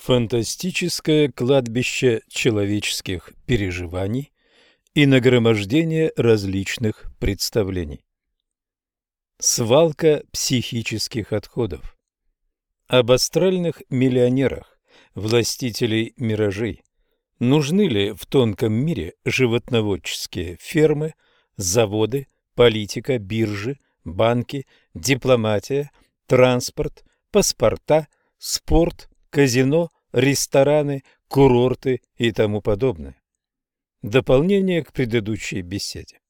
Фантастическое кладбище человеческих переживаний и нагромождение различных представлений. Свалка психических отходов. Об астральных миллионерах, властителей миражей. Нужны ли в тонком мире животноводческие фермы, заводы, политика, биржи, банки, дипломатия, транспорт, паспорта, спорт, казино, рестораны, курорты и тому подобное. Дополнение к предыдущей беседе.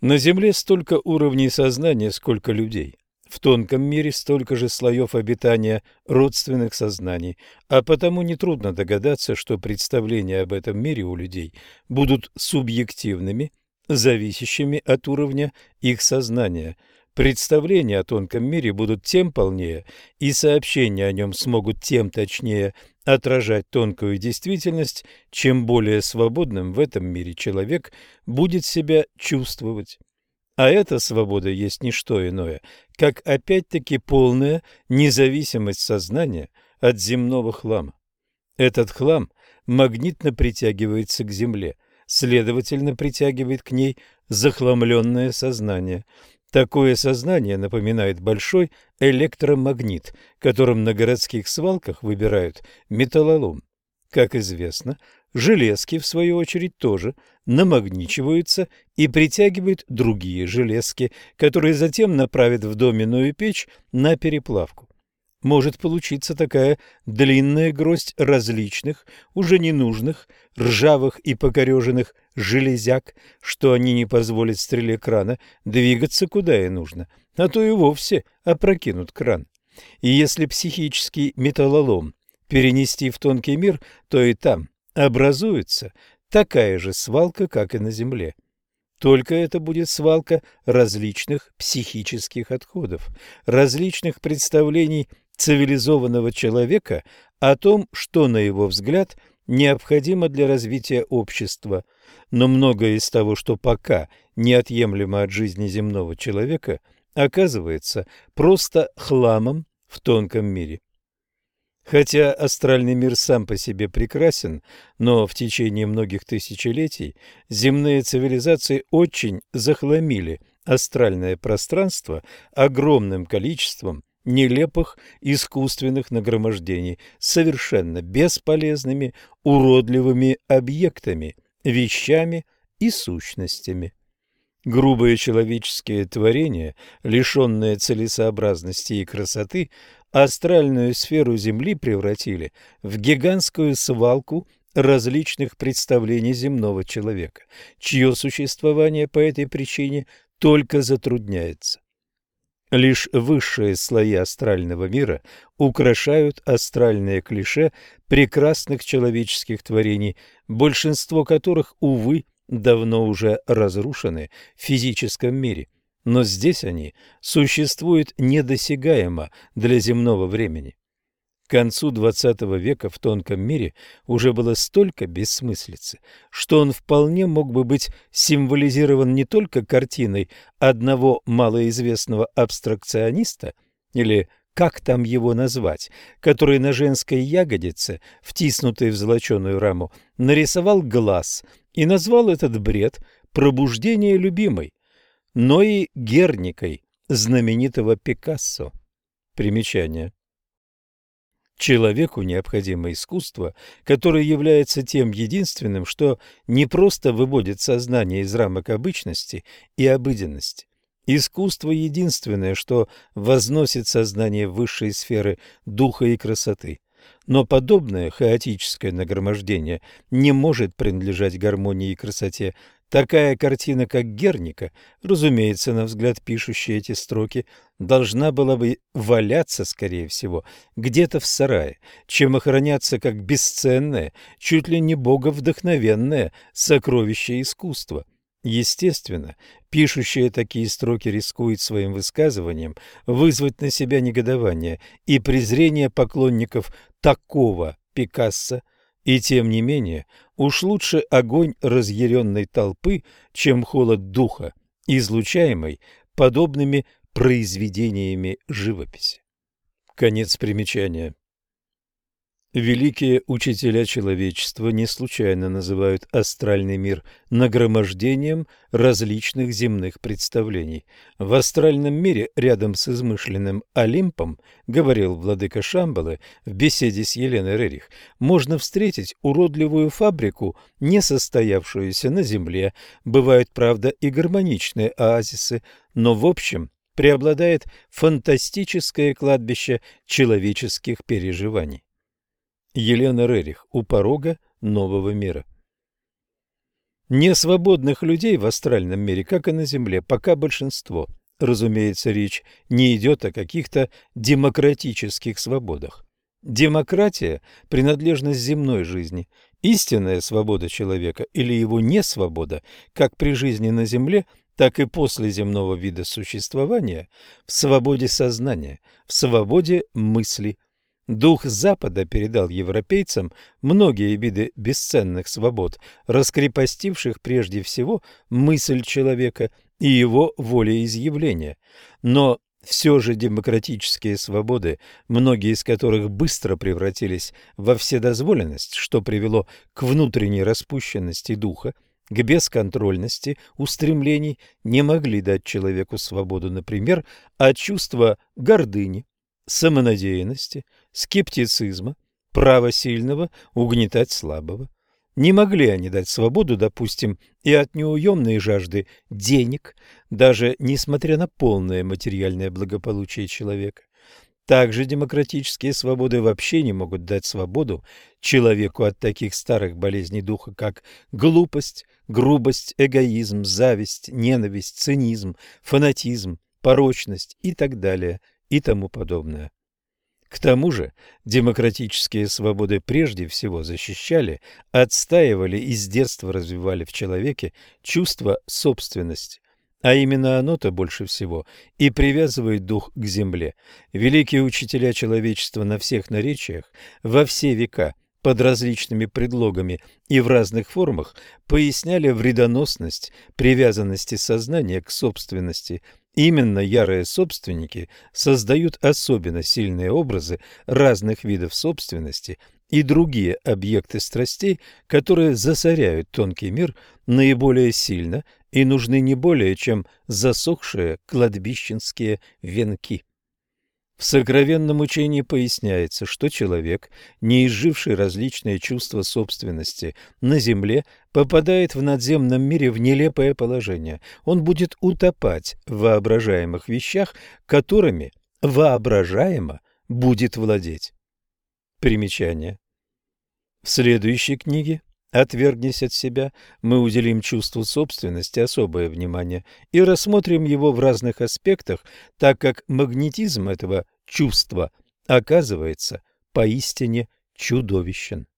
На Земле столько уровней сознания, сколько людей. В тонком мире столько же слоев обитания родственных сознаний, а потому нетрудно догадаться, что представления об этом мире у людей будут субъективными, зависящими от уровня их сознания – Представления о тонком мире будут тем полнее, и сообщения о нем смогут тем точнее отражать тонкую действительность, чем более свободным в этом мире человек будет себя чувствовать. А эта свобода есть не что иное, как опять-таки полная независимость сознания от земного хлама. Этот хлам магнитно притягивается к Земле, следовательно, притягивает к ней захламленное сознание – Такое сознание напоминает большой электромагнит, которым на городских свалках выбирают металлолом. Как известно, железки, в свою очередь, тоже намагничиваются и притягивают другие железки, которые затем направят в доменную печь на переплавку может получиться такая длинная гроздь различных, уже ненужных, ржавых и покореженных железяк, что они не позволят стреле крана двигаться куда и нужно, а то и вовсе опрокинут кран. И если психический металлолом перенести в тонкий мир, то и там образуется такая же свалка, как и на Земле. Только это будет свалка различных психических отходов, различных представлений цивилизованного человека о том, что, на его взгляд, необходимо для развития общества, но многое из того, что пока неотъемлемо от жизни земного человека, оказывается просто хламом в тонком мире. Хотя астральный мир сам по себе прекрасен, но в течение многих тысячелетий земные цивилизации очень захламили астральное пространство огромным количеством нелепых искусственных нагромождений, совершенно бесполезными, уродливыми объектами, вещами и сущностями. Грубые человеческие творения, лишенные целесообразности и красоты, астральную сферу Земли превратили в гигантскую свалку различных представлений земного человека, чье существование по этой причине только затрудняется. Лишь высшие слои астрального мира украшают астральные клише прекрасных человеческих творений, большинство которых, увы, давно уже разрушены в физическом мире. Но здесь они существуют недосягаемо для земного времени. К концу XX века в тонком мире уже было столько бессмыслицы, что он вполне мог бы быть символизирован не только картиной одного малоизвестного абстракциониста или как там его назвать, который на женской ягодице, втиснутой в золоченую раму, нарисовал глаз и назвал этот бред «пробуждение любимой», но и Герникой, знаменитого Пикассо. Примечание. Человеку необходимо искусство, которое является тем единственным, что не просто выводит сознание из рамок обычности и обыденности. Искусство единственное, что возносит сознание в высшие сферы духа и красоты. Но подобное хаотическое нагромождение не может принадлежать гармонии и красоте, Такая картина, как Герника, разумеется, на взгляд пишущей эти строки, должна была бы валяться, скорее всего, где-то в сарае, чем охраняться как бесценное, чуть ли не боговдохновенное сокровище искусства. Естественно, пишущая такие строки рискует своим высказыванием вызвать на себя негодование и презрение поклонников такого Пикассо, и тем не менее, уж лучше огонь разъяренной толпы, чем холод духа, излучаемый подобными произведениями живописи. Конец примечания. Великие учителя человечества не случайно называют астральный мир нагромождением различных земных представлений. В астральном мире рядом с измышленным Олимпом, говорил владыка Шамбалы в беседе с Еленой Рерих, можно встретить уродливую фабрику, не состоявшуюся на земле. Бывают, правда, и гармоничные оазисы, но в общем преобладает фантастическое кладбище человеческих переживаний. Елена Рерих у порога нового мира. Несвободных людей в астральном мире, как и на Земле, пока большинство. Разумеется, речь не идет о каких-то демократических свободах. Демократия – принадлежность земной жизни. Истинная свобода человека или его несвобода, как при жизни на Земле, так и после земного вида существования, в свободе сознания, в свободе мысли – Дух Запада передал европейцам многие виды бесценных свобод, раскрепостивших прежде всего мысль человека и его волеизъявление. Но все же демократические свободы, многие из которых быстро превратились во вседозволенность, что привело к внутренней распущенности духа, к бесконтрольности устремлений, не могли дать человеку свободу, например, от чувства гордыни, самонадеянности, скептицизма, права сильного угнетать слабого. Не могли они дать свободу, допустим, и от неуемной жажды денег, даже несмотря на полное материальное благополучие человека. Также демократические свободы вообще не могут дать свободу человеку от таких старых болезней духа, как глупость, грубость, эгоизм, зависть, ненависть, цинизм, фанатизм, порочность и так далее и тому подобное. К тому же демократические свободы прежде всего защищали, отстаивали и с детства развивали в человеке чувство собственности. А именно оно-то больше всего и привязывает дух к земле. Великие учителя человечества на всех наречиях во все века под различными предлогами и в разных формах поясняли вредоносность привязанности сознания к собственности Именно ярые собственники создают особенно сильные образы разных видов собственности и другие объекты страстей, которые засоряют тонкий мир наиболее сильно и нужны не более, чем засохшие кладбищенские венки. В сокровенном учении поясняется, что человек, не изживший различные чувства собственности на земле, попадает в надземном мире в нелепое положение. Он будет утопать в воображаемых вещах, которыми воображаемо будет владеть. Примечание. В следующей книге «Отвергнись от себя» мы уделим чувству собственности особое внимание и рассмотрим его в разных аспектах, так как магнетизм этого чувства оказывается поистине чудовищен.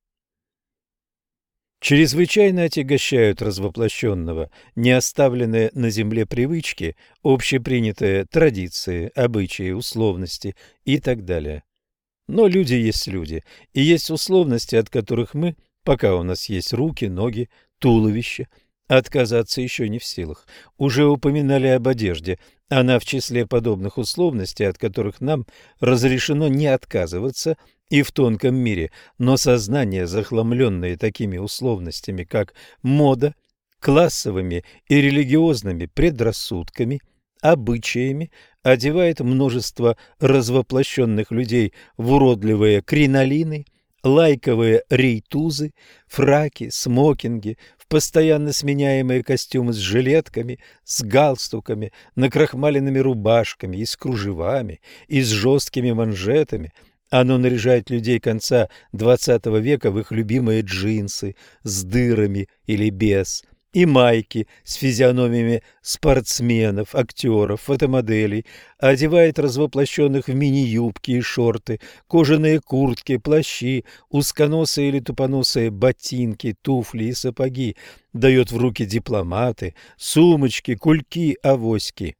Чрезвычайно отягощают развоплощенного не оставленные на земле привычки, общепринятые традиции, обычаи, условности и так далее. Но люди есть люди, и есть условности, от которых мы, пока у нас есть руки, ноги, туловище, отказаться еще не в силах. Уже упоминали об одежде. Она в числе подобных условностей, от которых нам разрешено не отказываться и в тонком мире, но сознание, захламленное такими условностями, как мода, классовыми и религиозными предрассудками, обычаями, одевает множество развоплощенных людей в уродливые кринолины, лайковые рейтузы, фраки, смокинги, в постоянно сменяемые костюмы с жилетками, с галстуками, накрахмаленными рубашками и с кружевами, и с жесткими манжетами – оно наряжает людей конца XX века в их любимые джинсы с дырами или без, и майки с физиономиями спортсменов, актеров, фотомоделей, одевает развоплощенных в мини-юбки и шорты, кожаные куртки, плащи, узконосые или тупоносые ботинки, туфли и сапоги, дает в руки дипломаты, сумочки, кульки, авоськи.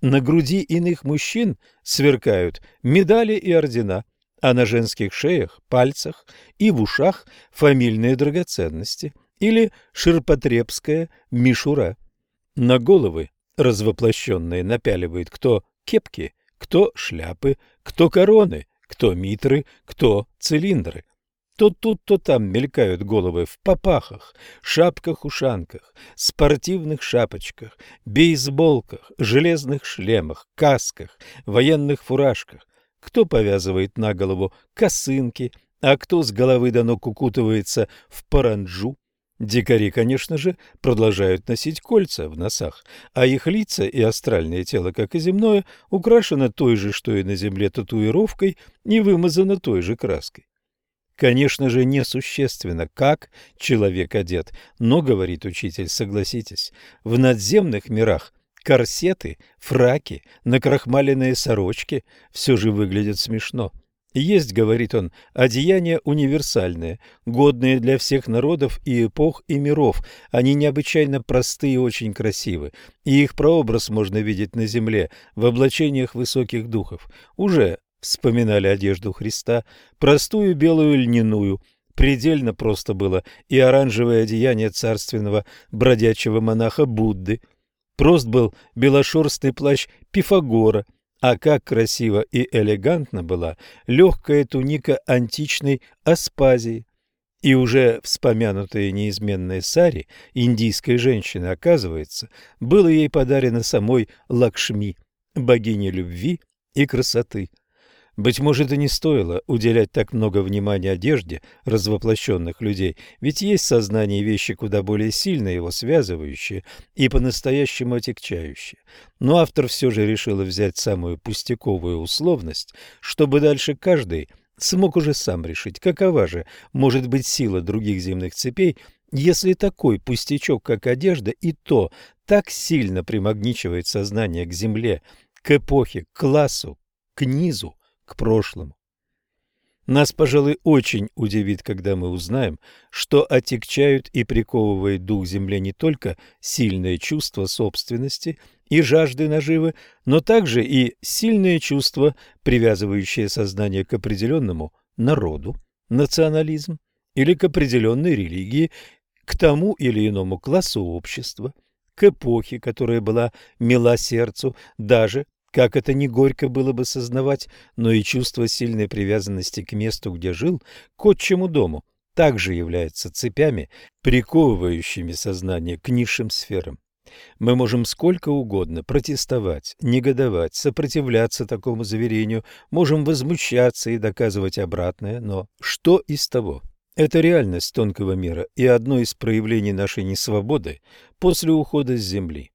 На груди иных мужчин сверкают медали и ордена, а на женских шеях, пальцах и в ушах фамильные драгоценности или ширпотребская мишура. На головы развоплощенные напяливают кто кепки, кто шляпы, кто короны, кто митры, кто цилиндры. То тут, то там мелькают головы в попахах, шапках-ушанках, спортивных шапочках, бейсболках, железных шлемах, касках, военных фуражках. Кто повязывает на голову косынки, а кто с головы до ног укутывается в паранджу. Дикари, конечно же, продолжают носить кольца в носах, а их лица и астральное тело, как и земное, украшено той же, что и на земле, татуировкой и вымазано той же краской. Конечно же, несущественно, как человек одет, но, говорит учитель, согласитесь, в надземных мирах корсеты, фраки, накрахмаленные сорочки все же выглядят смешно. Есть, говорит он, одеяния универсальные, годные для всех народов и эпох и миров. Они необычайно простые и очень красивы, и их прообраз можно видеть на земле в облачениях высоких духов. Уже вспоминали одежду Христа, простую белую льняную, предельно просто было и оранжевое одеяние царственного бродячего монаха Будды. Прост был белошерстный плащ Пифагора, а как красиво и элегантно была легкая туника античной Аспазии. И уже вспомянутая неизменная сари индийской женщины, оказывается, было ей подарено самой Лакшми, богине любви и красоты. Быть может, и не стоило уделять так много внимания одежде развоплощенных людей, ведь есть в сознании вещи куда более сильно его связывающие и по-настоящему отягчающие. Но автор все же решил взять самую пустяковую условность, чтобы дальше каждый смог уже сам решить, какова же может быть сила других земных цепей, если такой пустячок, как одежда, и то так сильно примагничивает сознание к земле, к эпохе, к классу, к низу, к прошлому. Нас, пожалуй, очень удивит, когда мы узнаем, что отягчают и приковывает дух земли не только сильное чувство собственности и жажды наживы, но также и сильное чувство, привязывающее сознание к определенному народу, национализм, или к определенной религии, к тому или иному классу общества, к эпохе, которая была мила сердцу, даже как это не горько было бы сознавать, но и чувство сильной привязанности к месту, где жил, к отчему дому, также является цепями, приковывающими сознание к низшим сферам. Мы можем сколько угодно протестовать, негодовать, сопротивляться такому заверению, можем возмущаться и доказывать обратное, но что из того? Это реальность тонкого мира и одно из проявлений нашей несвободы после ухода с Земли.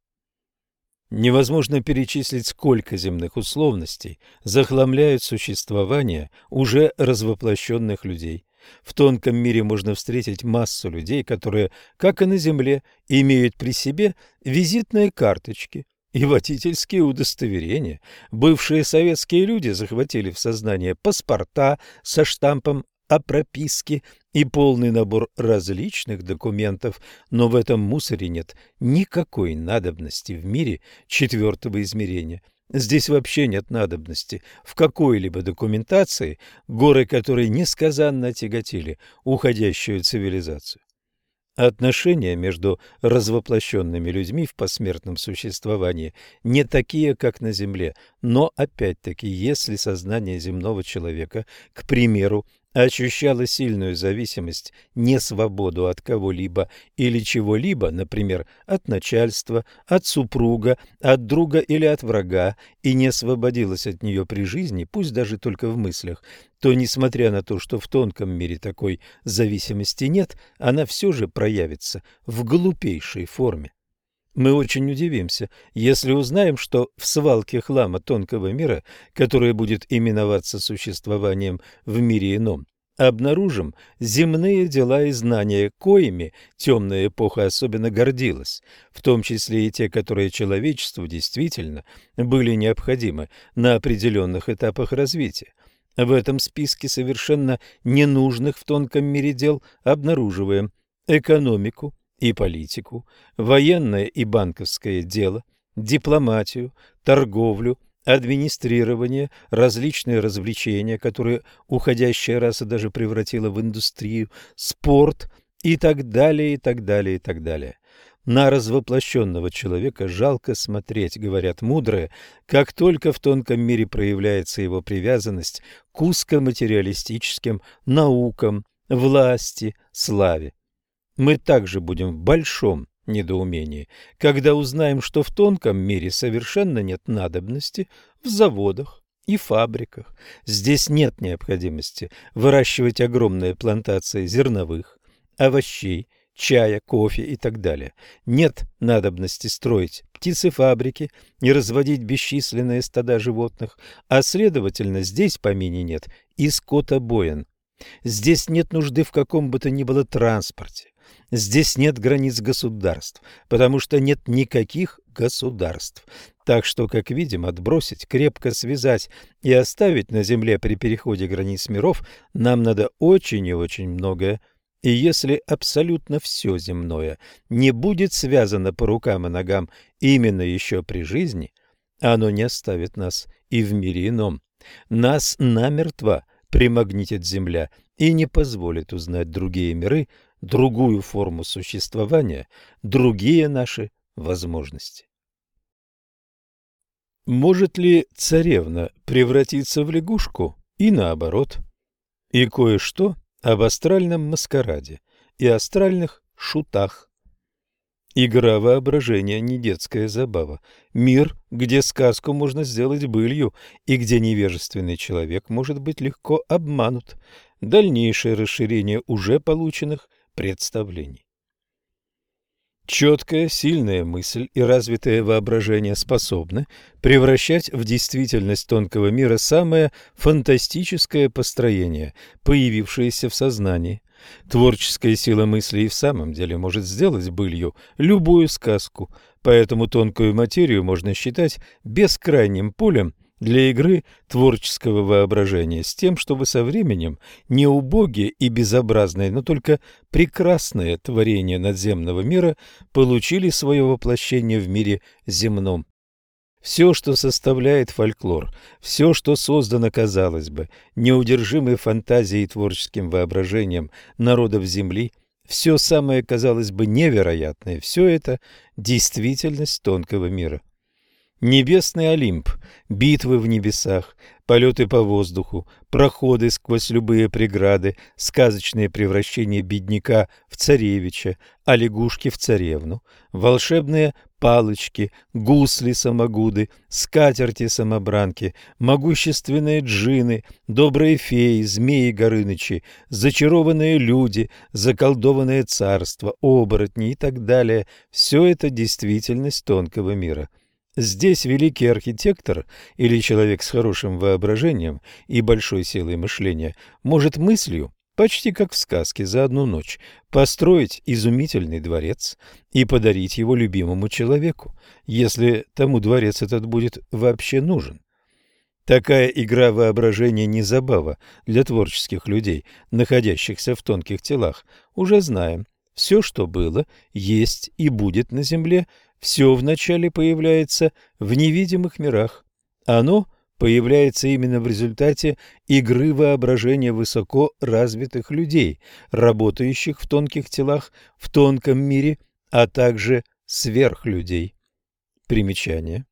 Невозможно перечислить, сколько земных условностей захламляют существование уже развоплощенных людей. В тонком мире можно встретить массу людей, которые, как и на Земле, имеют при себе визитные карточки и водительские удостоверения. Бывшие советские люди захватили в сознание паспорта со штампом о прописке и полный набор различных документов, но в этом мусоре нет никакой надобности в мире четвертого измерения. Здесь вообще нет надобности в какой-либо документации, горы которой несказанно тяготили уходящую цивилизацию. Отношения между развоплощенными людьми в посмертном существовании не такие, как на Земле, но опять-таки, если сознание земного человека, к примеру, ощущала сильную зависимость, не свободу от кого-либо или чего-либо, например, от начальства, от супруга, от друга или от врага, и не освободилась от нее при жизни, пусть даже только в мыслях, то, несмотря на то, что в тонком мире такой зависимости нет, она все же проявится в глупейшей форме. Мы очень удивимся, если узнаем, что в свалке хлама тонкого мира, которая будет именоваться существованием в мире ином, обнаружим земные дела и знания, коими темная эпоха особенно гордилась, в том числе и те, которые человечеству действительно были необходимы на определенных этапах развития. В этом списке совершенно ненужных в тонком мире дел обнаруживаем экономику, и политику, военное и банковское дело, дипломатию, торговлю, администрирование, различные развлечения, которые уходящая раса даже превратила в индустрию, спорт и так далее, и так далее, и так далее. На развоплощенного человека жалко смотреть, говорят мудрые, как только в тонком мире проявляется его привязанность к узкоматериалистическим наукам, власти, славе. Мы также будем в большом недоумении, когда узнаем, что в тонком мире совершенно нет надобности в заводах и фабриках. Здесь нет необходимости выращивать огромные плантации зерновых, овощей, чая, кофе и так далее. Нет надобности строить птицефабрики и разводить бесчисленные стада животных, а следовательно здесь помине нет и скотобоин. Здесь нет нужды в каком бы то ни было транспорте. Здесь нет границ государств, потому что нет никаких государств. Так что, как видим, отбросить, крепко связать и оставить на земле при переходе границ миров нам надо очень и очень многое и если абсолютно все земное не будет связано по рукам и ногам именно еще при жизни, оно не оставит нас и в мире ином. Нас намертво примагнитит земля и не позволит узнать другие миры, другую форму существования, другие наши возможности. Может ли царевна превратиться в лягушку и наоборот? И кое-что об астральном маскараде и астральных шутах. Игра воображения не детская забава. Мир, где сказку можно сделать былью и где невежественный человек может быть легко обманут. Дальнейшее расширение уже полученных представлений. Четкая, сильная мысль и развитое воображение способны превращать в действительность тонкого мира самое фантастическое построение, появившееся в сознании. Творческая сила мысли и в самом деле может сделать былью любую сказку, поэтому тонкую материю можно считать бескрайним полем для игры творческого воображения с тем, чтобы со временем не убогие и безобразные, но только прекрасные творения надземного мира получили свое воплощение в мире земном. Все, что составляет фольклор, все, что создано, казалось бы, неудержимой фантазией и творческим воображением народов Земли, все самое, казалось бы, невероятное, все это – действительность тонкого мира. Небесный Олимп, битвы в небесах, полеты по воздуху, проходы сквозь любые преграды, сказочное превращение бедняка в царевича, а лягушки в царевну, волшебные палочки, гусли-самогуды, скатерти-самобранки, могущественные джины, добрые феи, змеи-горынычи, зачарованные люди, заколдованное царство, оборотни и так далее – все это действительность тонкого мира – Здесь великий архитектор или человек с хорошим воображением и большой силой мышления может мыслью, почти как в сказке за одну ночь, построить изумительный дворец и подарить его любимому человеку, если тому дворец этот будет вообще нужен. Такая игра воображения не забава для творческих людей, находящихся в тонких телах. Уже знаем, все, что было, есть и будет на земле, все вначале появляется в невидимых мирах. Оно появляется именно в результате игры воображения высоко развитых людей, работающих в тонких телах, в тонком мире, а также сверхлюдей. Примечание.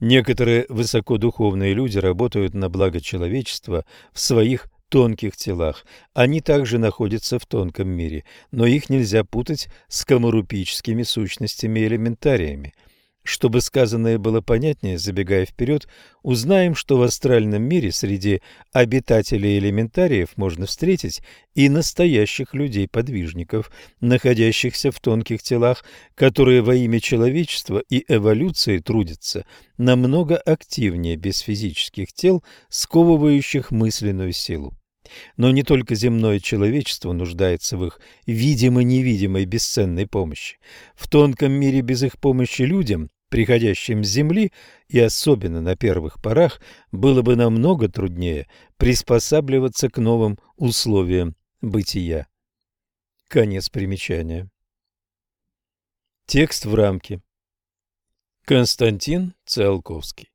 Некоторые высокодуховные люди работают на благо человечества в своих тонких телах. Они также находятся в тонком мире, но их нельзя путать с камарупическими сущностями-элементариями. Чтобы сказанное было понятнее, забегая вперед, узнаем, что в астральном мире среди обитателей элементариев можно встретить и настоящих людей-подвижников, находящихся в тонких телах, которые во имя человечества и эволюции трудятся намного активнее без физических тел, сковывающих мысленную силу. Но не только земное человечество нуждается в их видимо-невидимой бесценной помощи. В тонком мире без их помощи людям, приходящим с земли, и особенно на первых порах, было бы намного труднее приспосабливаться к новым условиям бытия. Конец примечания. Текст в рамке. Константин Циолковский.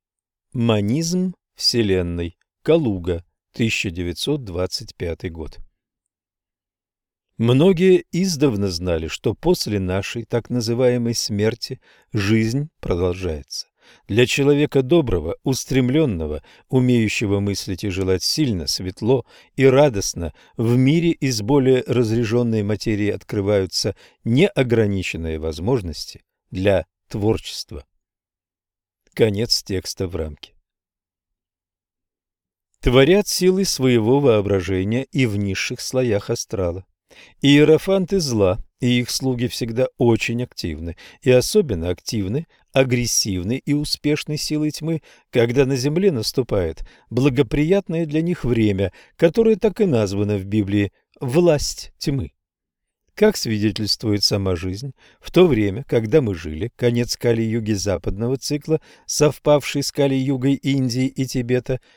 Манизм Вселенной. Калуга. 1925 год. Многие издавна знали, что после нашей так называемой смерти жизнь продолжается. Для человека доброго, устремленного, умеющего мыслить и желать сильно, светло и радостно, в мире из более разреженной материи открываются неограниченные возможности для творчества. Конец текста в рамке. Творят силы своего воображения и в низших слоях астрала. Иерофанты зла и их слуги всегда очень активны, и особенно активны, агрессивны и успешны силы тьмы, когда на земле наступает благоприятное для них время, которое так и названо в Библии «власть тьмы». Как свидетельствует сама жизнь, в то время, когда мы жили, конец Кали-юги западного цикла, совпавший с Кали-югой Индии и Тибета –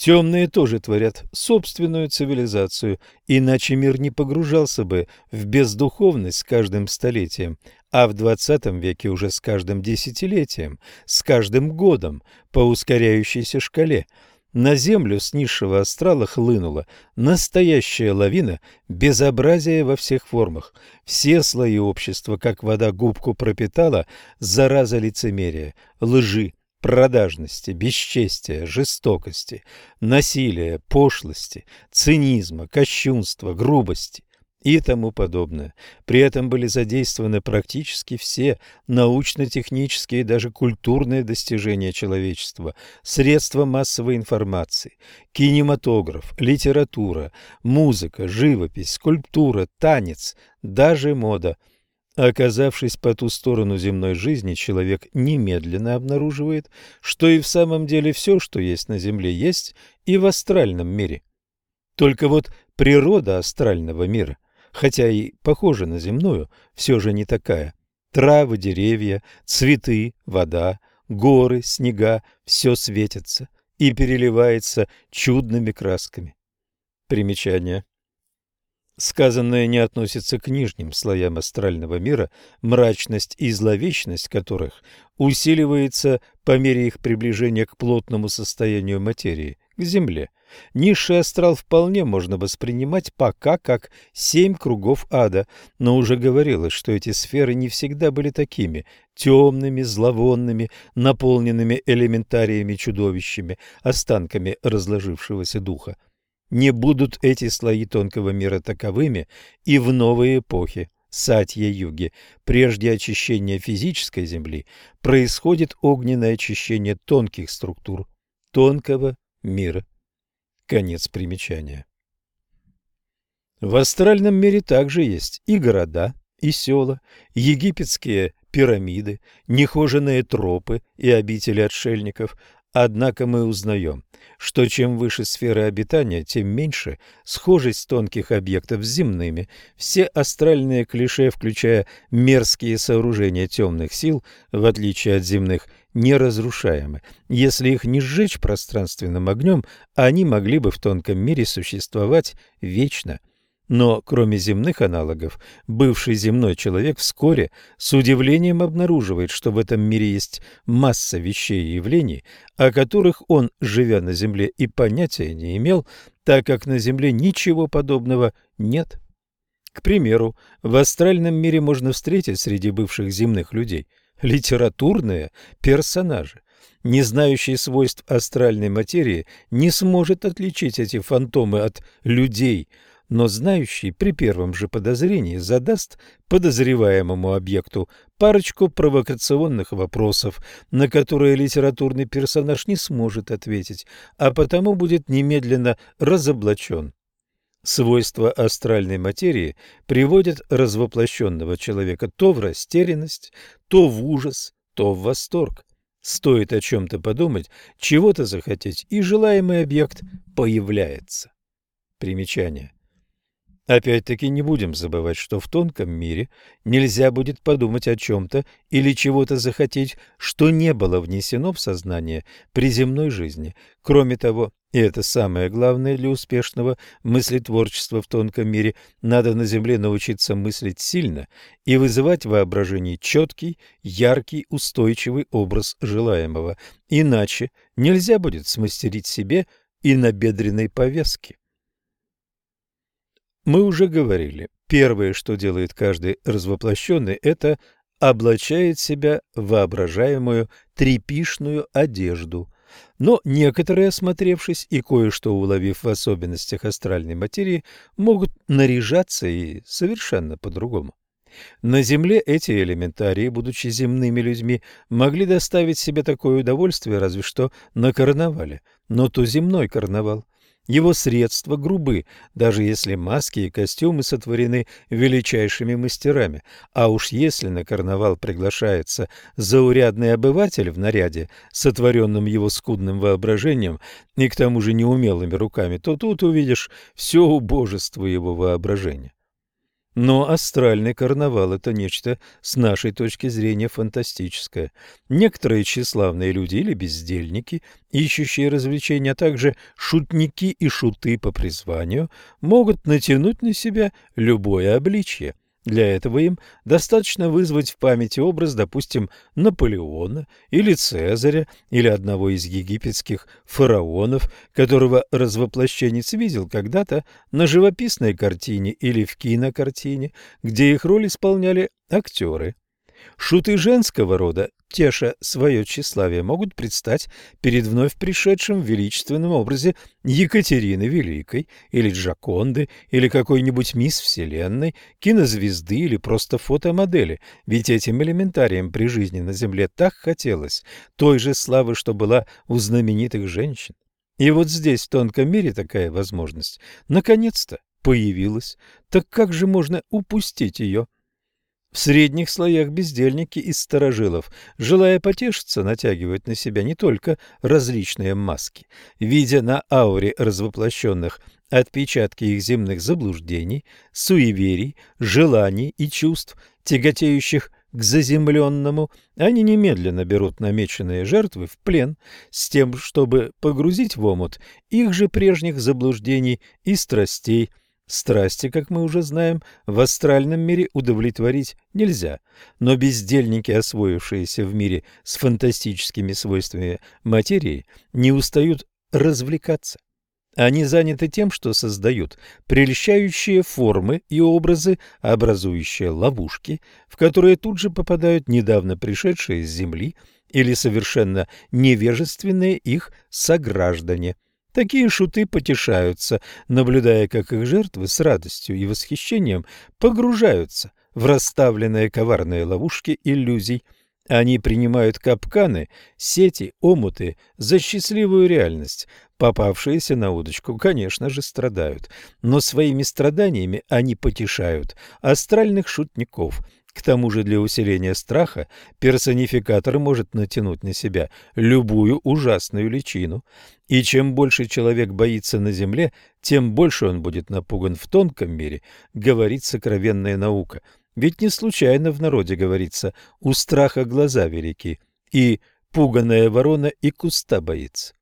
Темные тоже творят собственную цивилизацию, иначе мир не погружался бы в бездуховность с каждым столетием, а в двадцатом веке уже с каждым десятилетием, с каждым годом по ускоряющейся шкале. На землю с низшего астрала хлынула настоящая лавина безобразия во всех формах. Все слои общества, как вода губку пропитала, зараза лицемерия, лжи, продажности, бесчестия, жестокости, насилия, пошлости, цинизма, кощунства, грубости и тому подобное. При этом были задействованы практически все научно-технические и даже культурные достижения человечества, средства массовой информации, кинематограф, литература, музыка, живопись, скульптура, танец, даже мода – Оказавшись по ту сторону земной жизни, человек немедленно обнаруживает, что и в самом деле все, что есть на Земле, есть и в астральном мире. Только вот природа астрального мира, хотя и похожа на земную, все же не такая. Травы, деревья, цветы, вода, горы, снега – все светится и переливается чудными красками. Примечание. Сказанное не относится к нижним слоям астрального мира, мрачность и зловещность которых усиливается по мере их приближения к плотному состоянию материи, к Земле. Низший астрал вполне можно воспринимать пока как семь кругов ада, но уже говорилось, что эти сферы не всегда были такими темными, зловонными, наполненными элементариями-чудовищами, останками разложившегося духа не будут эти слои тонкого мира таковыми и в новой эпохе Сатья-юги. Прежде очищения физической земли происходит огненное очищение тонких структур тонкого мира. Конец примечания. В астральном мире также есть и города, и села, египетские пирамиды, нехоженные тропы и обители отшельников, Однако мы узнаем, что чем выше сфера обитания, тем меньше схожесть тонких объектов с земными. Все астральные клише, включая мерзкие сооружения темных сил, в отличие от земных, неразрушаемы. Если их не сжечь пространственным огнем, они могли бы в тонком мире существовать вечно. Но кроме земных аналогов, бывший земной человек вскоре с удивлением обнаруживает, что в этом мире есть масса вещей и явлений, о которых он, живя на Земле, и понятия не имел, так как на Земле ничего подобного нет. К примеру, в астральном мире можно встретить среди бывших земных людей литературные персонажи. Не знающий свойств астральной материи не сможет отличить эти фантомы от людей – но знающий при первом же подозрении задаст подозреваемому объекту парочку провокационных вопросов, на которые литературный персонаж не сможет ответить, а потому будет немедленно разоблачен. Свойства астральной материи приводят развоплощенного человека то в растерянность, то в ужас, то в восторг. Стоит о чем-то подумать, чего-то захотеть, и желаемый объект появляется. Примечание. Опять-таки не будем забывать, что в тонком мире нельзя будет подумать о чем-то или чего-то захотеть, что не было внесено в сознание при земной жизни. Кроме того, и это самое главное для успешного мыслетворчества в тонком мире, надо на земле научиться мыслить сильно и вызывать в воображении четкий, яркий, устойчивый образ желаемого. Иначе нельзя будет смастерить себе и на бедренной повязке. Мы уже говорили, Первое, что делает каждый развоплощенный, это облачает себя воображаемую трепишную одежду. Но некоторые, осмотревшись и кое-что уловив в особенностях астральной материи, могут наряжаться и совершенно по-другому. На Земле эти элементарии, будучи земными людьми, могли доставить себе такое удовольствие разве что на карнавале, но то земной карнавал. Его средства грубы, даже если маски и костюмы сотворены величайшими мастерами. А уж если на карнавал приглашается заурядный обыватель в наряде, сотворенном его скудным воображением и к тому же неумелыми руками, то тут увидишь все убожество его воображения. Но астральный карнавал – это нечто с нашей точки зрения фантастическое. Некоторые тщеславные люди или бездельники, ищущие развлечения, а также шутники и шуты по призванию, могут натянуть на себя любое обличье. Для этого им достаточно вызвать в памяти образ, допустим, Наполеона или Цезаря или одного из египетских фараонов, которого развоплощенец видел когда-то на живописной картине или в кинокартине, где их роль исполняли актеры. Шуты женского рода, теша свое тщеславие, могут предстать перед вновь пришедшим в величественном образе Екатерины Великой или Джаконды или какой-нибудь мисс Вселенной, кинозвезды или просто фотомодели, ведь этим элементариям при жизни на Земле так хотелось той же славы, что была у знаменитых женщин. И вот здесь, в тонком мире, такая возможность наконец-то появилась. Так как же можно упустить ее? В средних слоях бездельники из старожилов, желая потешиться, натягивают на себя не только различные маски, видя на ауре развоплощенных отпечатки их земных заблуждений, суеверий, желаний и чувств, тяготеющих к заземленному, они немедленно берут намеченные жертвы в плен с тем, чтобы погрузить в омут их же прежних заблуждений и страстей, Страсти, как мы уже знаем, в астральном мире удовлетворить нельзя, но бездельники, освоившиеся в мире с фантастическими свойствами материи, не устают развлекаться. Они заняты тем, что создают прельщающие формы и образы, образующие ловушки, в которые тут же попадают недавно пришедшие с Земли или совершенно невежественные их сограждане – Такие шуты потешаются, наблюдая, как их жертвы с радостью и восхищением погружаются в расставленные коварные ловушки иллюзий. Они принимают капканы, сети, омуты за счастливую реальность. Попавшиеся на удочку, конечно же, страдают, но своими страданиями они потешают астральных шутников – к тому же для усиления страха персонификатор может натянуть на себя любую ужасную личину, и чем больше человек боится на земле, тем больше он будет напуган в тонком мире, говорит сокровенная наука. Ведь не случайно в народе говорится «у страха глаза велики» и «пуганая ворона и куста боится».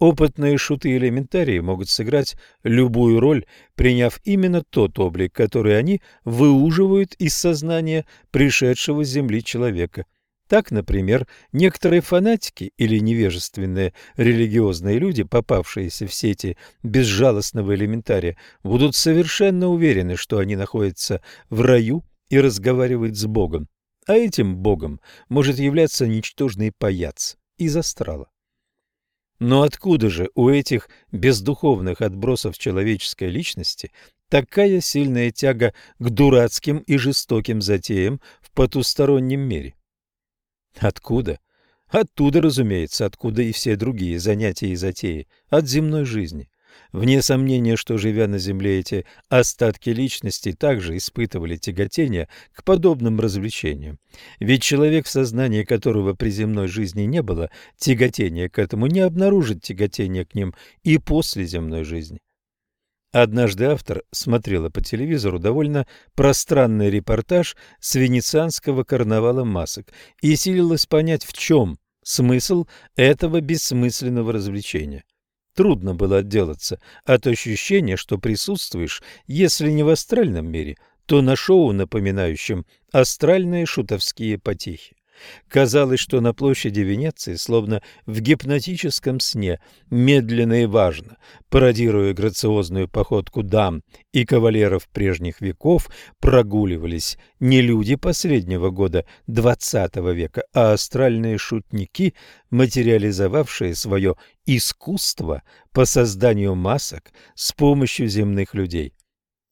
Опытные шуты элементарии могут сыграть любую роль, приняв именно тот облик, который они выуживают из сознания пришедшего с земли человека. Так, например, некоторые фанатики или невежественные религиозные люди, попавшиеся в сети безжалостного элементария, будут совершенно уверены, что они находятся в раю и разговаривают с Богом. А этим Богом может являться ничтожный паяц из астрала. Но откуда же у этих бездуховных отбросов человеческой личности такая сильная тяга к дурацким и жестоким затеям в потустороннем мире? Откуда? Оттуда, разумеется, откуда и все другие занятия и затеи, от земной жизни. Вне сомнения, что, живя на земле, эти остатки личности также испытывали тяготение к подобным развлечениям. Ведь человек, в сознании которого при земной жизни не было тяготения к этому, не обнаружит тяготения к ним и после земной жизни. Однажды автор смотрела по телевизору довольно пространный репортаж с венецианского карнавала масок и силилась понять, в чем смысл этого бессмысленного развлечения. Трудно было отделаться от ощущения, что присутствуешь, если не в астральном мире, то на шоу, напоминающем астральные шутовские потехи. Казалось, что на площади Венеции, словно в гипнотическом сне, медленно и важно, пародируя грациозную походку дам и кавалеров прежних веков, прогуливались не люди последнего года XX века, а астральные шутники, материализовавшие свое искусство по созданию масок с помощью земных людей.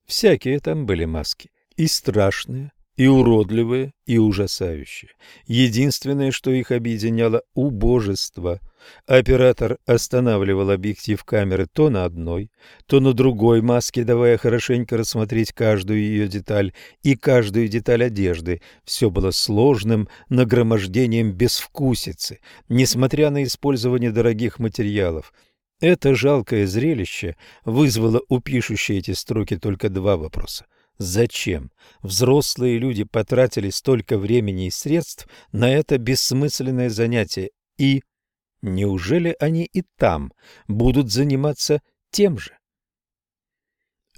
Всякие там были маски, и страшные, и уродливые, и ужасающие. Единственное, что их объединяло – убожество. Оператор останавливал объектив камеры то на одной, то на другой маске, давая хорошенько рассмотреть каждую ее деталь и каждую деталь одежды. Все было сложным нагромождением безвкусицы, несмотря на использование дорогих материалов. Это жалкое зрелище вызвало у пишущей эти строки только два вопроса. Зачем взрослые люди потратили столько времени и средств на это бессмысленное занятие? И неужели они и там будут заниматься тем же?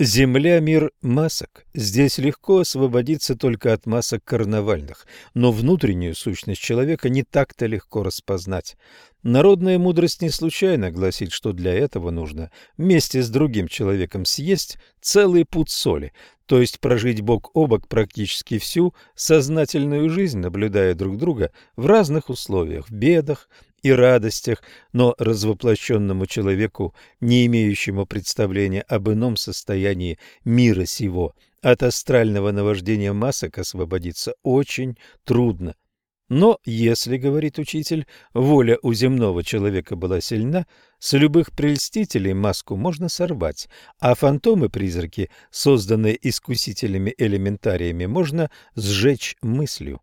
Земля – мир масок. Здесь легко освободиться только от масок карнавальных, но внутреннюю сущность человека не так-то легко распознать. Народная мудрость не случайно гласит, что для этого нужно вместе с другим человеком съесть целый пуд соли, то есть прожить бок о бок практически всю сознательную жизнь, наблюдая друг друга в разных условиях, в бедах, и радостях, но развоплощенному человеку, не имеющему представления об ином состоянии мира сего, от астрального наваждения масок освободиться очень трудно. Но если, говорит учитель, воля у земного человека была сильна, с любых прельстителей маску можно сорвать, а фантомы-призраки, созданные искусителями-элементариями, можно сжечь мыслью.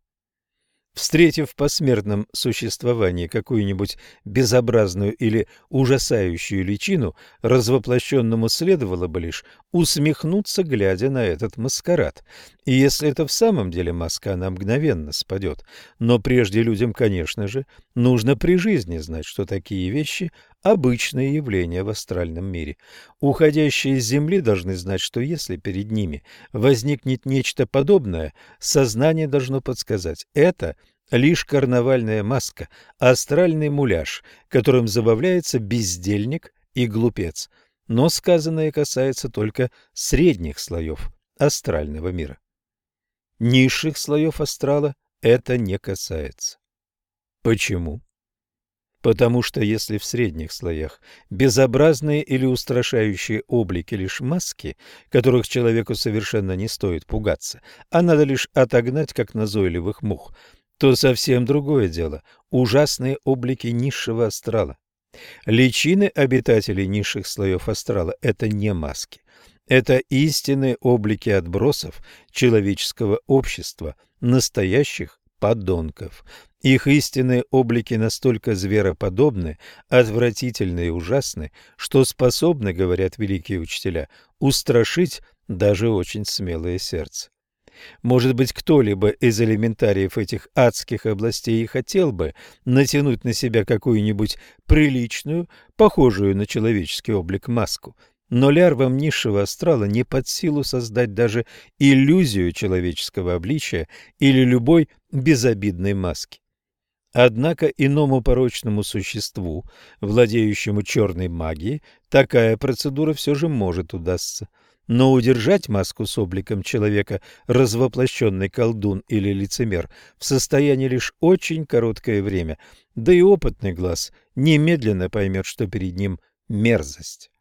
Встретив в посмертном существовании какую-нибудь безобразную или ужасающую личину, развоплощенному следовало бы лишь усмехнуться, глядя на этот маскарад. И если это в самом деле маска, она мгновенно спадет. Но прежде людям, конечно же, нужно при жизни знать, что такие вещи обычное явление в астральном мире. Уходящие из Земли должны знать, что если перед ними возникнет нечто подобное, сознание должно подсказать – это лишь карнавальная маска, астральный муляж, которым забавляется бездельник и глупец. Но сказанное касается только средних слоев астрального мира. Низших слоев астрала это не касается. Почему? Потому что если в средних слоях безобразные или устрашающие облики лишь маски, которых человеку совершенно не стоит пугаться, а надо лишь отогнать, как назойливых мух, то совсем другое дело – ужасные облики низшего астрала. Личины обитателей низших слоев астрала – это не маски. Это истинные облики отбросов человеческого общества, настоящих подонков. Их истинные облики настолько звероподобны, отвратительны и ужасны, что способны, говорят великие учителя, устрашить даже очень смелое сердце. Может быть, кто-либо из элементариев этих адских областей и хотел бы натянуть на себя какую-нибудь приличную, похожую на человеческий облик маску, но лярвам низшего астрала не под силу создать даже иллюзию человеческого обличия или любой безобидной маски. Однако иному порочному существу, владеющему черной магией, такая процедура все же может удастся. Но удержать маску с обликом человека, развоплощенный колдун или лицемер, в состоянии лишь очень короткое время, да и опытный глаз немедленно поймет, что перед ним мерзость.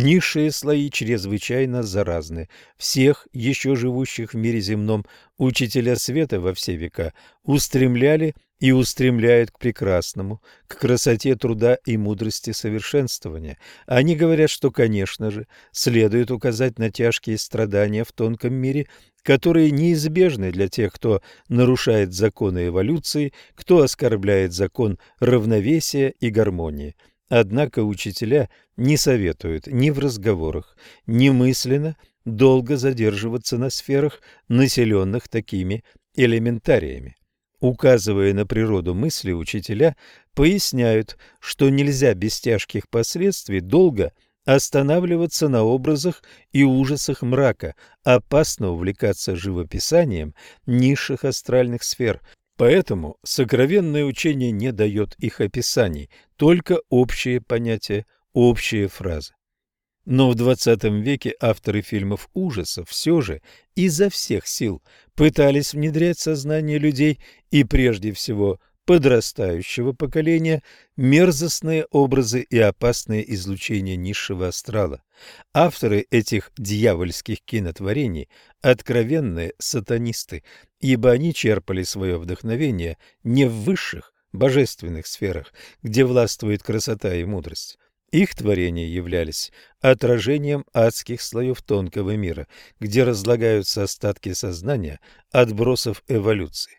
Низшие слои чрезвычайно заразны. Всех еще живущих в мире земном учителя света во все века устремляли и устремляют к прекрасному, к красоте труда и мудрости совершенствования. Они говорят, что, конечно же, следует указать на тяжкие страдания в тонком мире, которые неизбежны для тех, кто нарушает законы эволюции, кто оскорбляет закон равновесия и гармонии. Однако учителя не советуют ни в разговорах, ни мысленно долго задерживаться на сферах, населенных такими элементариями. Указывая на природу мысли, учителя поясняют, что нельзя без тяжких последствий долго останавливаться на образах и ужасах мрака, опасно увлекаться живописанием низших астральных сфер, Поэтому сокровенное учение не дает их описаний, только общие понятия, общие фразы. Но в XX веке авторы фильмов ужасов все же изо всех сил пытались внедрять в сознание людей и прежде всего подрастающего поколения мерзостные образы и опасные излучения низшего астрала. Авторы этих дьявольских кинотворений – откровенные сатанисты, ибо они черпали свое вдохновение не в высших, божественных сферах, где властвует красота и мудрость. Их творения являлись отражением адских слоев тонкого мира, где разлагаются остатки сознания отбросов эволюции.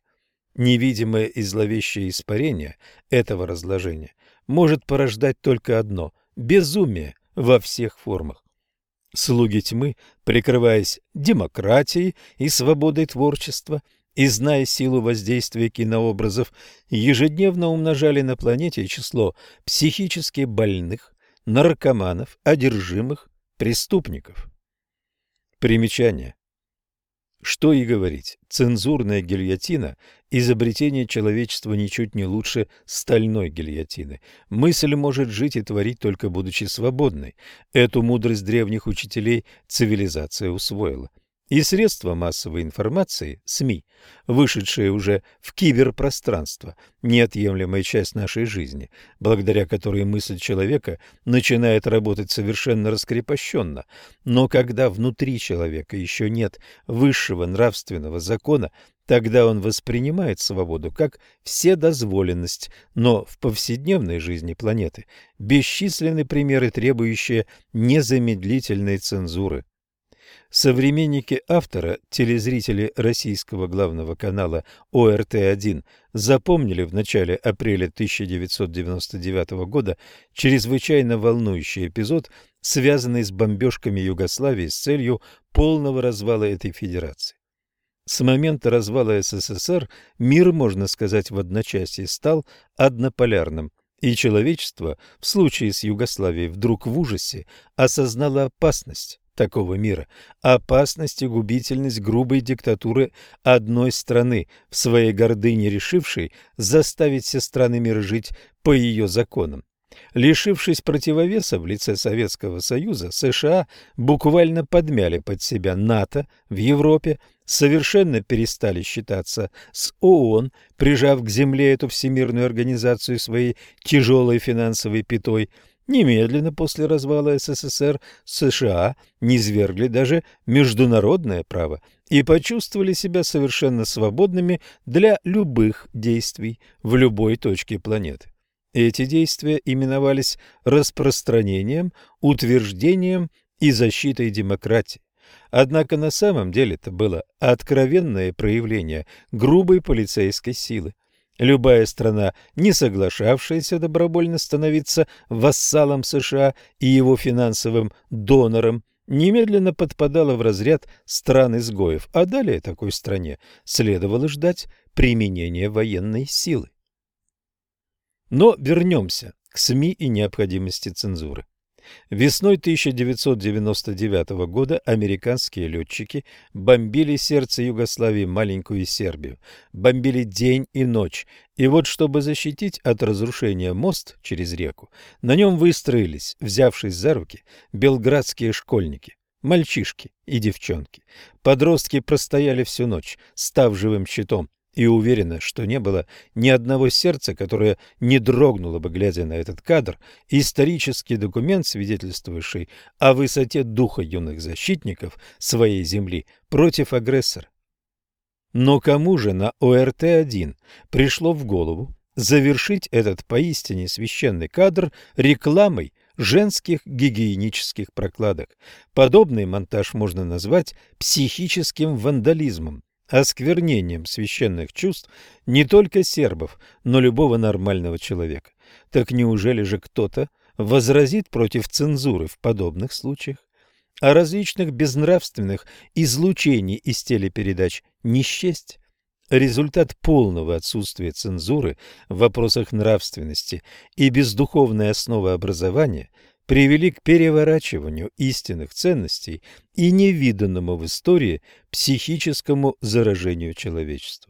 Невидимое и зловещее испарение этого разложения может порождать только одно – безумие во всех формах. Слуги тьмы, прикрываясь демократией и свободой творчества и зная силу воздействия кинообразов, ежедневно умножали на планете число психически больных, наркоманов, одержимых, преступников. Примечание. Что и говорить, цензурная гильотина – изобретение человечества ничуть не лучше стальной гильотины. Мысль может жить и творить только будучи свободной. Эту мудрость древних учителей цивилизация усвоила и средства массовой информации, СМИ, вышедшие уже в киберпространство, неотъемлемая часть нашей жизни, благодаря которой мысль человека начинает работать совершенно раскрепощенно. Но когда внутри человека еще нет высшего нравственного закона, Тогда он воспринимает свободу как вседозволенность, но в повседневной жизни планеты бесчисленны примеры, требующие незамедлительной цензуры. Современники автора, телезрители российского главного канала ОРТ-1, запомнили в начале апреля 1999 года чрезвычайно волнующий эпизод, связанный с бомбежками Югославии с целью полного развала этой федерации. С момента развала СССР мир, можно сказать, в одночасье стал однополярным, и человечество в случае с Югославией вдруг в ужасе осознало опасность такого мира, опасность и губительность грубой диктатуры одной страны, в своей гордыне решившей заставить все страны мира жить по ее законам. Лишившись противовеса в лице Советского Союза, США буквально подмяли под себя НАТО в Европе, совершенно перестали считаться с ООН, прижав к земле эту всемирную организацию своей тяжелой финансовой пятой – Немедленно после развала СССР США низвергли даже международное право и почувствовали себя совершенно свободными для любых действий в любой точке планеты. Эти действия именовались распространением, утверждением и защитой демократии. Однако на самом деле это было откровенное проявление грубой полицейской силы. Любая страна, не соглашавшаяся добровольно становиться вассалом США и его финансовым донором, немедленно подпадала в разряд стран-изгоев, а далее такой стране следовало ждать применения военной силы. Но вернемся к СМИ и необходимости цензуры. Весной 1999 года американские летчики бомбили сердце Югославии, маленькую Сербию. Бомбили день и ночь. И вот, чтобы защитить от разрушения мост через реку, на нем выстроились, взявшись за руки, белградские школьники. Мальчишки и девчонки. Подростки простояли всю ночь, став живым щитом и уверена, что не было ни одного сердца, которое не дрогнуло бы, глядя на этот кадр, исторический документ, свидетельствующий о высоте духа юных защитников своей земли против агрессора. Но кому же на ОРТ-1 пришло в голову завершить этот поистине священный кадр рекламой женских гигиенических прокладок? Подобный монтаж можно назвать психическим вандализмом осквернением священных чувств не только сербов, но любого нормального человека. Так неужели же кто-то возразит против цензуры в подобных случаях? А различных безнравственных излучений из телепередач не счесть? Результат полного отсутствия цензуры в вопросах нравственности и бездуховной основы образования – привели к переворачиванию истинных ценностей и невиданному в истории психическому заражению человечества.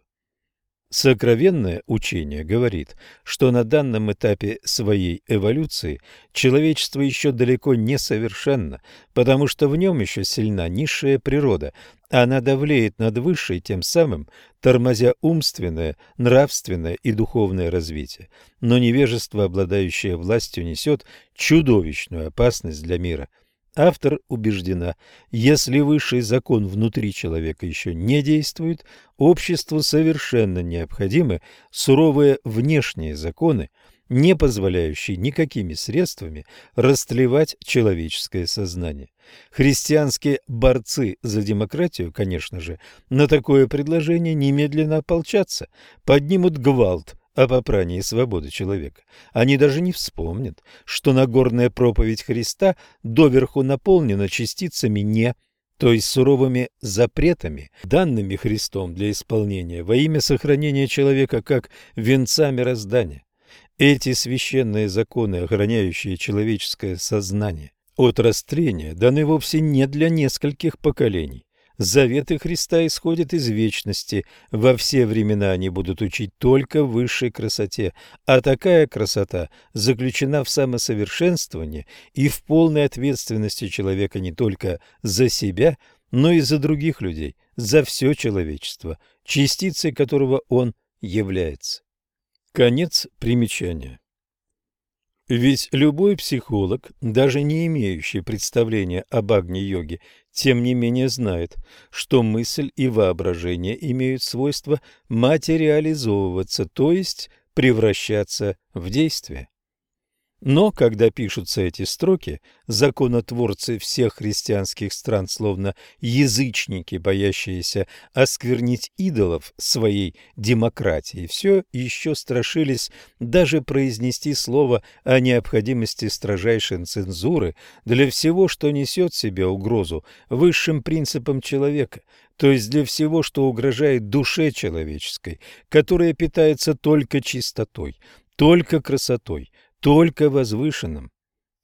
Сокровенное учение говорит, что на данном этапе своей эволюции человечество еще далеко не совершенно, потому что в нем еще сильна низшая природа, она давлеет над высшей, тем самым тормозя умственное, нравственное и духовное развитие. Но невежество, обладающее властью, несет чудовищную опасность для мира – Автор убеждена, если высший закон внутри человека еще не действует, обществу совершенно необходимы суровые внешние законы, не позволяющие никакими средствами растлевать человеческое сознание. Христианские борцы за демократию, конечно же, на такое предложение немедленно ополчатся, поднимут гвалт о попрании свободы человека. Они даже не вспомнят, что Нагорная проповедь Христа доверху наполнена частицами «не», то есть суровыми запретами, данными Христом для исполнения во имя сохранения человека как венца мироздания. Эти священные законы, охраняющие человеческое сознание от растления, даны вовсе не для нескольких поколений, Заветы Христа исходят из вечности. Во все времена они будут учить только высшей красоте, а такая красота заключена в самосовершенствовании и в полной ответственности человека не только за себя, но и за других людей, за все человечество, частицей которого он является. Конец примечания. Ведь любой психолог, даже не имеющий представления об агни-йоге, тем не менее знает, что мысль и воображение имеют свойство материализовываться, то есть превращаться в действие. Но, когда пишутся эти строки, законотворцы всех христианских стран, словно язычники, боящиеся осквернить идолов своей демократии, все еще страшились даже произнести слово о необходимости строжайшей цензуры для всего, что несет в себе угрозу высшим принципам человека, то есть для всего, что угрожает душе человеческой, которая питается только чистотой, только красотой, только возвышенным.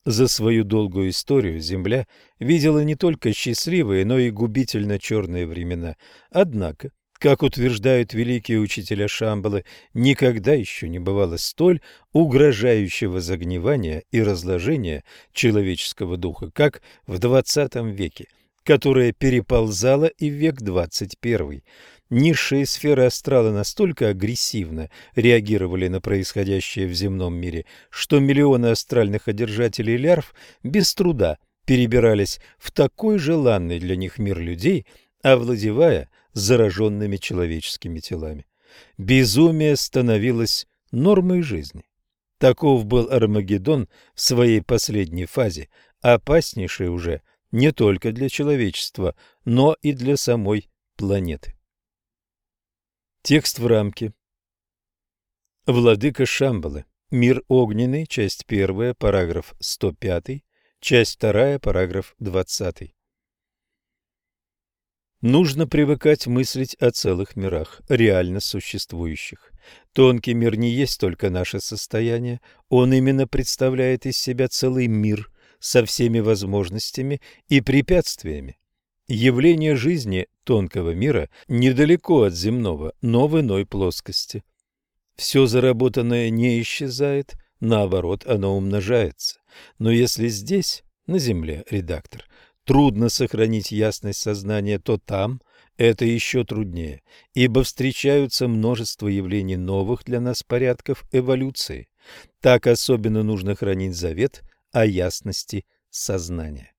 За свою долгую историю Земля видела не только счастливые, но и губительно черные времена. Однако, как утверждают великие учителя Шамбалы, никогда еще не бывало столь угрожающего загнивания и разложения человеческого духа, как в XX веке, которое переползало и в век XXI. Низшие сферы астрала настолько агрессивно реагировали на происходящее в земном мире, что миллионы астральных одержателей лярв без труда перебирались в такой желанный для них мир людей, овладевая зараженными человеческими телами. Безумие становилось нормой жизни. Таков был Армагеддон в своей последней фазе, опаснейший уже не только для человечества, но и для самой планеты. Текст в рамке. Владыка Шамбалы. Мир огненный. Часть 1. Параграф 105. Часть 2. Параграф 20. Нужно привыкать мыслить о целых мирах, реально существующих. Тонкий мир не есть только наше состояние, он именно представляет из себя целый мир со всеми возможностями и препятствиями. Явление жизни тонкого мира недалеко от земного, но в иной плоскости. Все заработанное не исчезает, наоборот, оно умножается. Но если здесь, на земле, редактор, трудно сохранить ясность сознания, то там это еще труднее, ибо встречаются множество явлений новых для нас порядков эволюции. Так особенно нужно хранить завет о ясности сознания.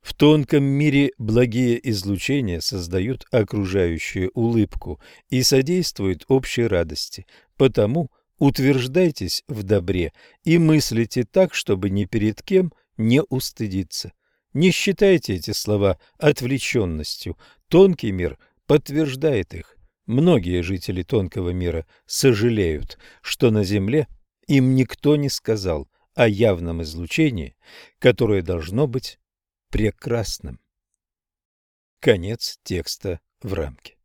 В тонком мире благие излучения создают окружающую улыбку и содействуют общей радости. Потому утверждайтесь в добре и мыслите так, чтобы ни перед кем не устыдиться. Не считайте эти слова отвлеченностью. Тонкий мир подтверждает их. Многие жители тонкого мира сожалеют, что на Земле им никто не сказал о явном излучении, которое должно быть прекрасным. Конец текста в рамке.